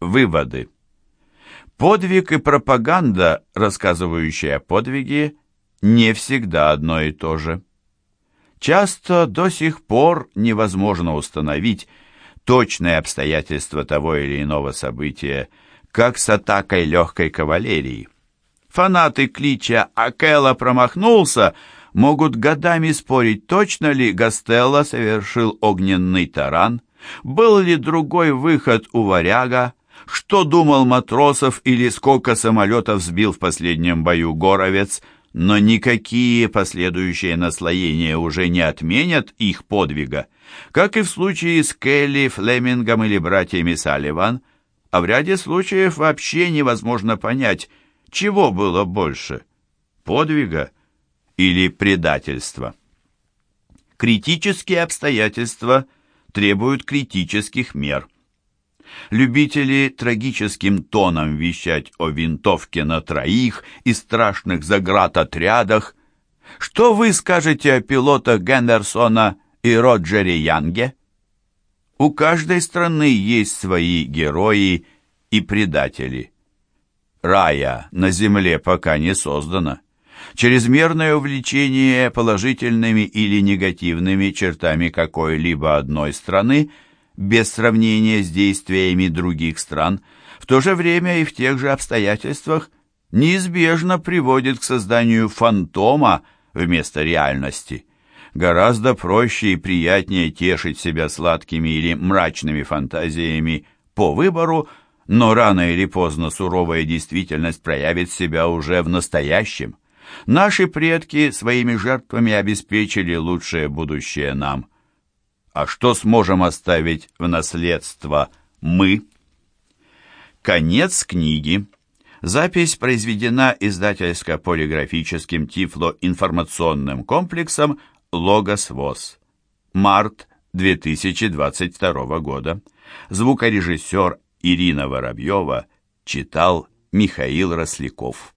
Выводы. Подвиг и пропаганда, рассказывающая о подвиге, не всегда одно и то же. Часто до сих пор невозможно установить точные обстоятельства того или иного события, как с атакой легкой кавалерии. Фанаты клича «Акела промахнулся» могут годами спорить, точно ли Гастелло совершил огненный таран, был ли другой выход у варяга, что думал матросов или сколько самолетов сбил в последнем бою Горовец, но никакие последующие наслоения уже не отменят их подвига, как и в случае с Келли, Флемингом или братьями Салливан, а в ряде случаев вообще невозможно понять, чего было больше – подвига или предательства. Критические обстоятельства требуют критических мер. Любители трагическим тоном вещать о винтовке на троих и страшных заградотрядах. Что вы скажете о пилотах Гендерсона и Роджере Янге? У каждой страны есть свои герои и предатели. Рая на земле пока не создана. Чрезмерное увлечение положительными или негативными чертами какой-либо одной страны без сравнения с действиями других стран, в то же время и в тех же обстоятельствах неизбежно приводит к созданию фантома вместо реальности. Гораздо проще и приятнее тешить себя сладкими или мрачными фантазиями по выбору, но рано или поздно суровая действительность проявит себя уже в настоящем. Наши предки своими жертвами обеспечили лучшее будущее нам. А что сможем оставить в наследство мы? Конец книги. Запись произведена издательско-полиграфическим тифлоинформационным комплексом «Логос ВОЗ». Март 2022 года. Звукорежиссер Ирина Воробьева читал Михаил Росляков.